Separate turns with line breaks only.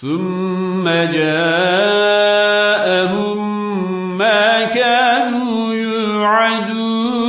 ثم جاءهم ما كانوا يوعدون.